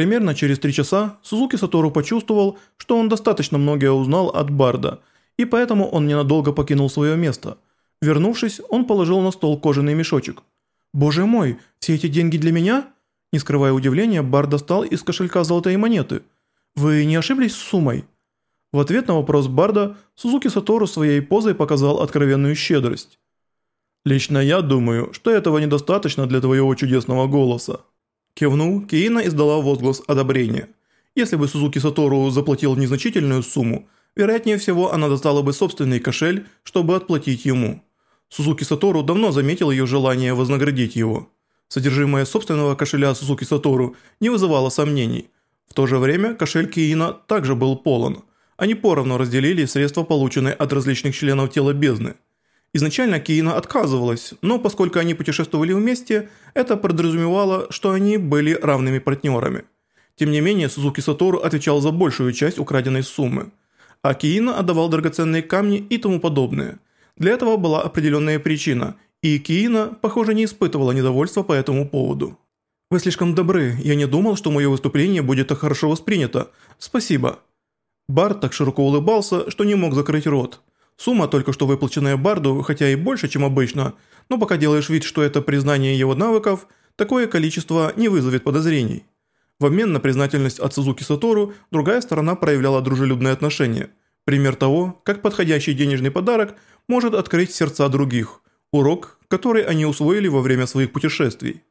Примерно через три часа Сузуки Сатору почувствовал, что он достаточно многое узнал от Барда, и поэтому он ненадолго покинул свое место. Вернувшись, он положил на стол кожаный мешочек. «Боже мой, все эти деньги для меня?» Не скрывая удивления, Бард достал из кошелька золотые монеты. «Вы не ошиблись с суммой?» В ответ на вопрос Барда, Сузуки Сатору своей позой показал откровенную щедрость. «Лично я думаю, что этого недостаточно для твоего чудесного голоса». Кивнул, Киина издала возглас одобрения. Если бы Сузуки Сатору заплатил незначительную сумму, вероятнее всего она достала бы собственный кошель, чтобы отплатить ему. Сузуки Сатору давно заметил ее желание вознаградить его. Содержимое собственного кошеля Сузуки Сатору не вызывало сомнений. В то же время кошель Киина также был полон. Они поровну разделили средства, полученные от различных членов тела бездны – Изначально Киина отказывалась, но поскольку они путешествовали вместе, это подразумевало, что они были равными партнерами. Тем не менее, Сузуки Сатору отвечал за большую часть украденной суммы, а Киина отдавал драгоценные камни и тому подобное. Для этого была определенная причина, и Киина, похоже, не испытывала недовольства по этому поводу. «Вы слишком добры, я не думал, что мое выступление будет так хорошо воспринято. Спасибо». Барт так широко улыбался, что не мог закрыть рот. Сумма, только что выплаченная Барду, хотя и больше, чем обычно, но пока делаешь вид, что это признание его навыков, такое количество не вызовет подозрений. В обмен на признательность от Сузуки Сатору, другая сторона проявляла дружелюбное отношение. Пример того, как подходящий денежный подарок может открыть сердца других. Урок, который они усвоили во время своих путешествий.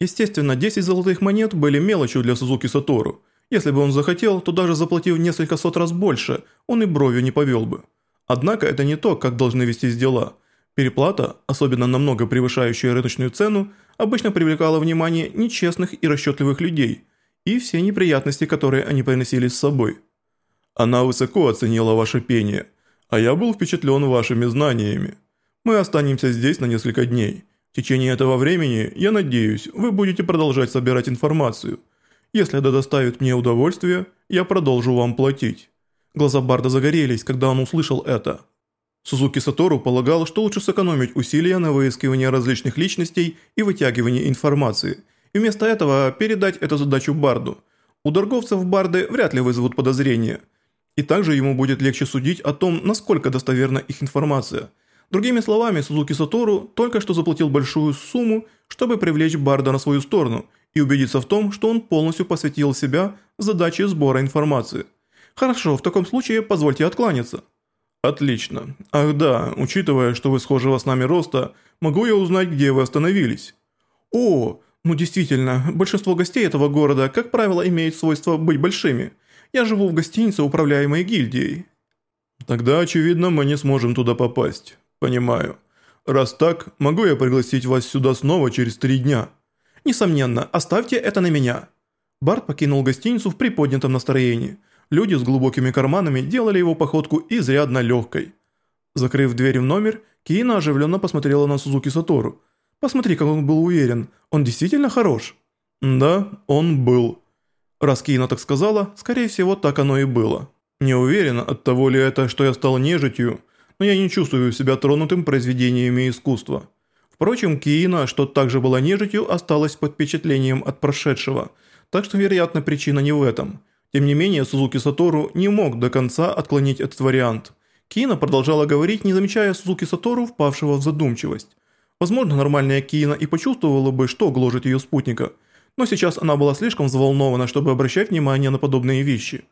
Естественно, 10 золотых монет были мелочью для Сузуки Сатору. Если бы он захотел, то даже заплатив несколько сот раз больше, он и бровью не повел бы. Однако это не то, как должны вестись дела. Переплата, особенно намного превышающая рыночную цену, обычно привлекала внимание нечестных и расчетливых людей и все неприятности, которые они приносили с собой. Она высоко оценила ваше пение, а я был впечатлен вашими знаниями. Мы останемся здесь на несколько дней. В течение этого времени, я надеюсь, вы будете продолжать собирать информацию. Если это доставит мне удовольствие, я продолжу вам платить. Глаза Барда загорелись, когда он услышал это. Сузуки Сатору полагал, что лучше сэкономить усилия на выискивание различных личностей и вытягивание информации, и вместо этого передать эту задачу Барду. У торговцев Барды вряд ли вызовут подозрения. И также ему будет легче судить о том, насколько достоверна их информация. Другими словами, Сузуки Сатору только что заплатил большую сумму, чтобы привлечь Барда на свою сторону и убедиться в том, что он полностью посвятил себя задаче сбора информации – Хорошо, в таком случае позвольте откланяться. Отлично. Ах да, учитывая, что вы схожего с нами роста, могу я узнать, где вы остановились? О, ну действительно, большинство гостей этого города, как правило, имеют свойство быть большими. Я живу в гостинице, управляемой гильдией. Тогда, очевидно, мы не сможем туда попасть. Понимаю. Раз так, могу я пригласить вас сюда снова через три дня? Несомненно, оставьте это на меня. Барт покинул гостиницу в приподнятом настроении – Люди с глубокими карманами делали его походку изрядно легкой. Закрыв дверь в номер, Киина оживленно посмотрела на Сузуки Сатору. «Посмотри, как он был уверен. Он действительно хорош?» «Да, он был». Раз Киина так сказала, скорее всего, так оно и было. Не уверен, от того ли это, что я стал нежитью, но я не чувствую себя тронутым произведениями искусства. Впрочем, Киина, что также была нежитью, осталась под впечатлением от прошедшего, так что, вероятно, причина не в этом – тем не менее, Сузуки Сатору не мог до конца отклонить этот вариант. Киина продолжала говорить, не замечая Сузуки Сатору, впавшего в задумчивость. Возможно, нормальная Киина и почувствовала бы, что гложет ее спутника, но сейчас она была слишком взволнована, чтобы обращать внимание на подобные вещи.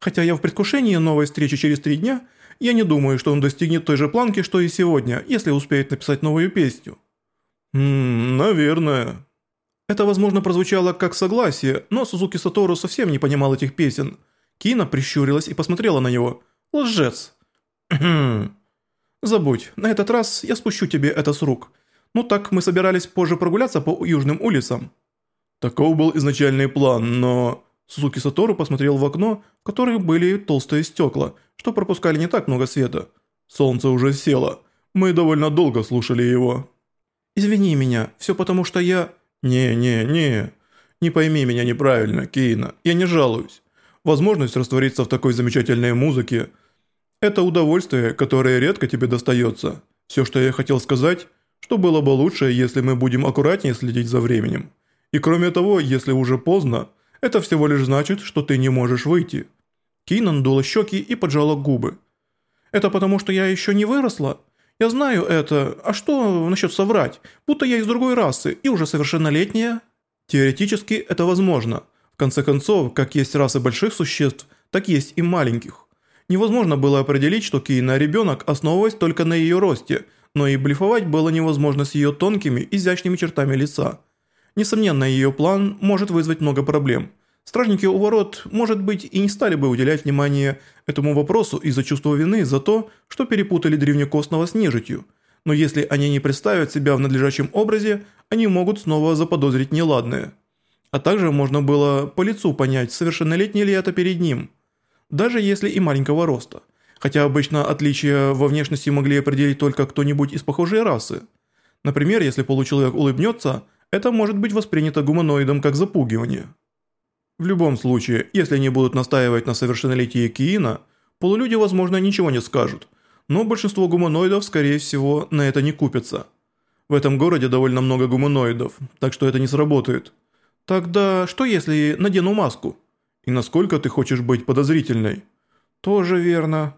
Хотя я в предвкушении новой встречи через три дня, я не думаю, что он достигнет той же планки, что и сегодня, если успеет написать новую песню. «Ммм, наверное», это, возможно, прозвучало как согласие, но Сузуки Сатору совсем не понимал этих песен. Кина прищурилась и посмотрела на него. «Лжец!» «Забудь, на этот раз я спущу тебе это с рук. Ну так, мы собирались позже прогуляться по южным улицам». Таков был изначальный план, но... Сузуки Сатору посмотрел в окно, в которых были толстые стекла, что пропускали не так много света. Солнце уже село. Мы довольно долго слушали его. «Извини меня, все потому что я...» «Не, не, пойми меня неправильно, Кейна. Я не жалуюсь. Возможность раствориться в такой замечательной музыке – это удовольствие, которое редко тебе достается. Все, что я хотел сказать, что было бы лучше, если мы будем аккуратнее следить за временем. И кроме того, если уже поздно, Это всего лишь значит, что ты не можешь выйти». Кина надула щеки и поджала губы. «Это потому, что я еще не выросла? Я знаю это. А что насчет соврать? Будто я из другой расы и уже совершеннолетняя?» Теоретически это возможно. В конце концов, как есть расы больших существ, так есть и маленьких. Невозможно было определить, что Киина ребенок, основываясь только на ее росте, но и блефовать было невозможно с ее тонкими, изящными чертами лица. Несомненно, ее план может вызвать много проблем. Стражники у ворот, может быть, и не стали бы уделять внимание этому вопросу из-за чувства вины за то, что перепутали древнекостного с нежитью. Но если они не представят себя в надлежащем образе, они могут снова заподозрить неладное. А также можно было по лицу понять, совершеннолетний ли это перед ним. Даже если и маленького роста. Хотя обычно отличия во внешности могли определить только кто-нибудь из похожей расы. Например, если получеловек улыбнется, это может быть воспринято гуманоидом как запугивание. В любом случае, если они будут настаивать на совершеннолетии Киина, полулюди, возможно, ничего не скажут, но большинство гуманоидов, скорее всего, на это не купятся. В этом городе довольно много гуманоидов, так что это не сработает. Тогда что если надену маску? И насколько ты хочешь быть подозрительной? Тоже верно.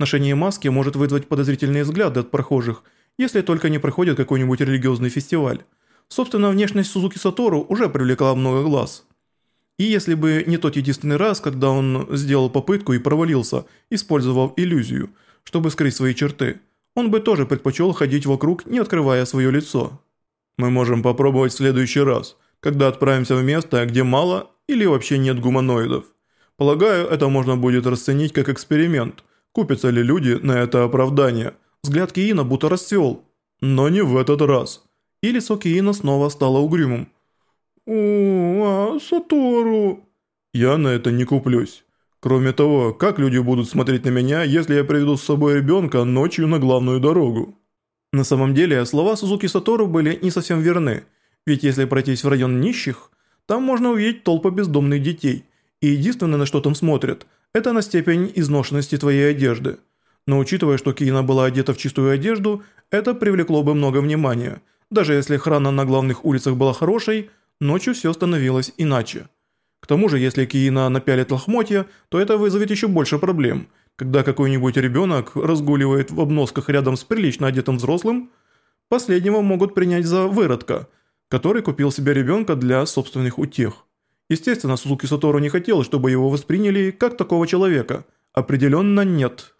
Ношение маски может вызвать подозрительные взгляды от прохожих, если только не проходит какой-нибудь религиозный фестиваль. Собственно, внешность Сузуки Сатору уже привлекла много глаз. И если бы не тот единственный раз, когда он сделал попытку и провалился, использовав иллюзию, чтобы скрыть свои черты, он бы тоже предпочел ходить вокруг, не открывая свое лицо. Мы можем попробовать в следующий раз, когда отправимся в место, где мало или вообще нет гуманоидов. Полагаю, это можно будет расценить как эксперимент. Купятся ли люди на это оправдание? Взгляд Киина будто расцвел. Но не в этот раз. И лицо Киина снова стало угрюмым. «О, а, Сатору...» «Я на это не куплюсь. Кроме того, как люди будут смотреть на меня, если я приведу с собой ребенка ночью на главную дорогу?» На самом деле, слова Сузуки Сатору были не совсем верны, ведь если пройтись в район нищих, там можно увидеть толпы бездомных детей, и единственное, на что там смотрят, это на степень изношенности твоей одежды. Но учитывая, что Киина была одета в чистую одежду, это привлекло бы много внимания. Даже если охрана на главных улицах была хорошей, ночью все становилось иначе. К тому же, если Киина напялит лохмотья, то это вызовет еще больше проблем. Когда какой-нибудь ребенок разгуливает в обносках рядом с прилично одетым взрослым, последнего могут принять за выродка, который купил себе ребенка для собственных утех. Естественно, Сузуки Сатору не хотел, чтобы его восприняли как такого человека. Определенно нет.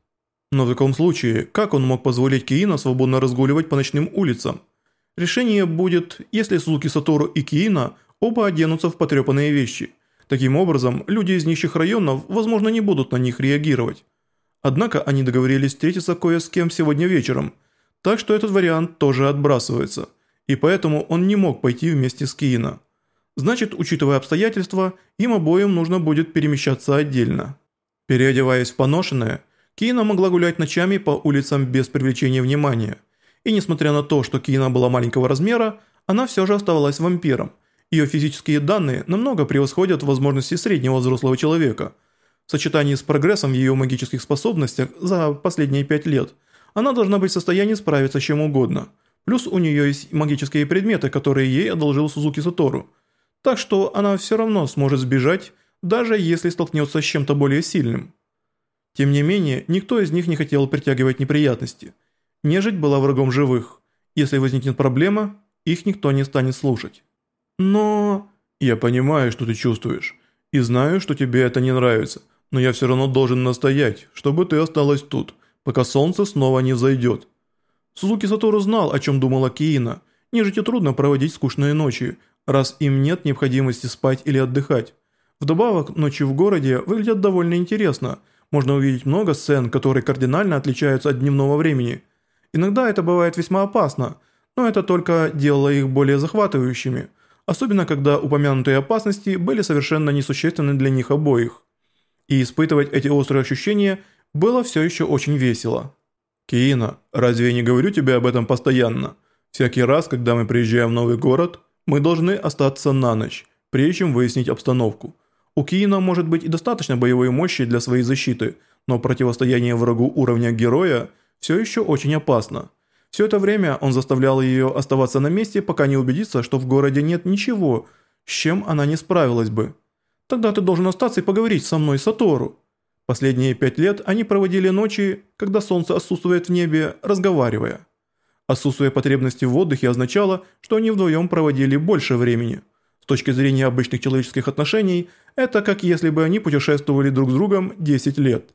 Но в таком случае, как он мог позволить Киина свободно разгуливать по ночным улицам? Решение будет, если Сузуки Сатору и Киина оба оденутся в потрепанные вещи. Таким образом, люди из нищих районов, возможно, не будут на них реагировать. Однако они договорились встретиться кое с кем сегодня вечером, так что этот вариант тоже отбрасывается, и поэтому он не мог пойти вместе с Киина. Значит, учитывая обстоятельства, им обоим нужно будет перемещаться отдельно. Переодеваясь в поношенное, Киина могла гулять ночами по улицам без привлечения внимания – и несмотря на то, что Киина была маленького размера, она все же оставалась вампиром. Ее физические данные намного превосходят возможности среднего взрослого человека. В сочетании с прогрессом в ее магических способностях за последние пять лет, она должна быть в состоянии справиться с чем угодно. Плюс у нее есть магические предметы, которые ей одолжил Сузуки Сатору. Так что она все равно сможет сбежать, даже если столкнется с чем-то более сильным. Тем не менее, никто из них не хотел притягивать неприятности – Нежить была врагом живых. Если возникнет проблема, их никто не станет слушать. Но... Я понимаю, что ты чувствуешь. И знаю, что тебе это не нравится. Но я все равно должен настоять, чтобы ты осталась тут, пока солнце снова не взойдет. Сузуки Сатору знал, о чем думала Киина. Нежити трудно проводить скучные ночи, раз им нет необходимости спать или отдыхать. Вдобавок, ночи в городе выглядят довольно интересно. Можно увидеть много сцен, которые кардинально отличаются от дневного времени – Иногда это бывает весьма опасно, но это только делало их более захватывающими, особенно когда упомянутые опасности были совершенно несущественны для них обоих. И испытывать эти острые ощущения было все еще очень весело. «Киина, разве я не говорю тебе об этом постоянно? Всякий раз, когда мы приезжаем в новый город, мы должны остаться на ночь, прежде чем выяснить обстановку. У Киина может быть и достаточно боевой мощи для своей защиты, но противостояние врагу уровня героя – все еще очень опасно. Все это время он заставлял ее оставаться на месте, пока не убедится, что в городе нет ничего, с чем она не справилась бы. Тогда ты должен остаться и поговорить со мной, Сатору». Последние пять лет они проводили ночи, когда солнце отсутствует в небе, разговаривая. Отсутствие потребности в отдыхе означало, что они вдвоем проводили больше времени. С точки зрения обычных человеческих отношений, это как если бы они путешествовали друг с другом 10 лет.